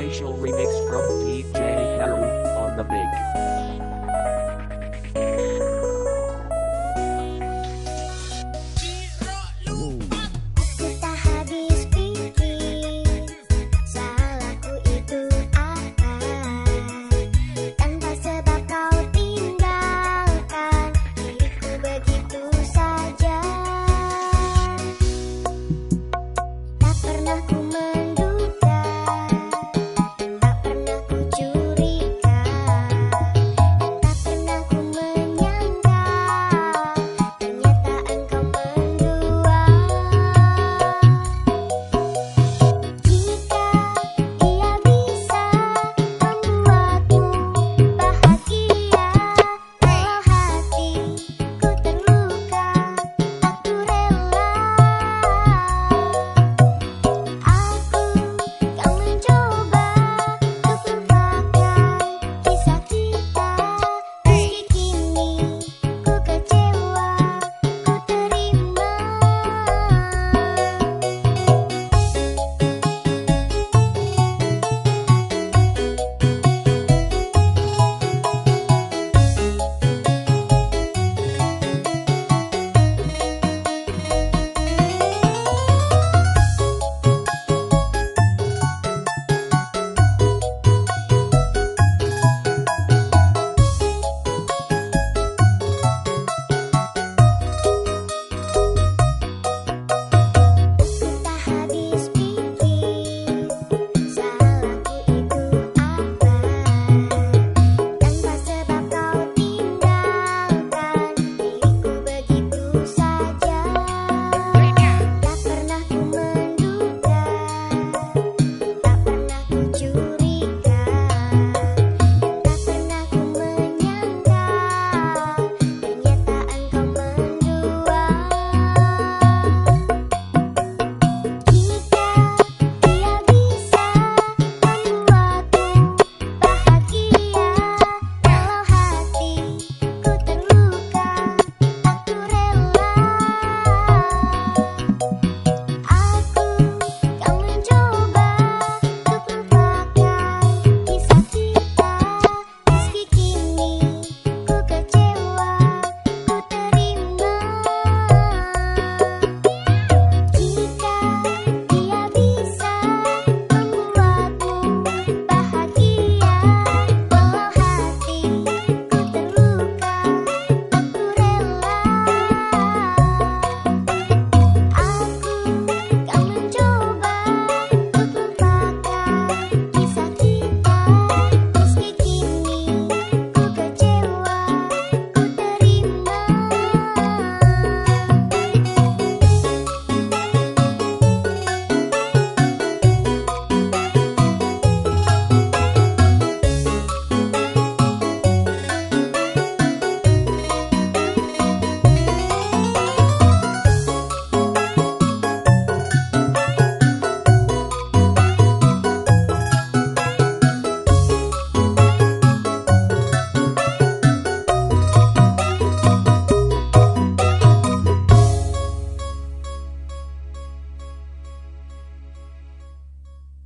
special remix from DJ Haru on the big.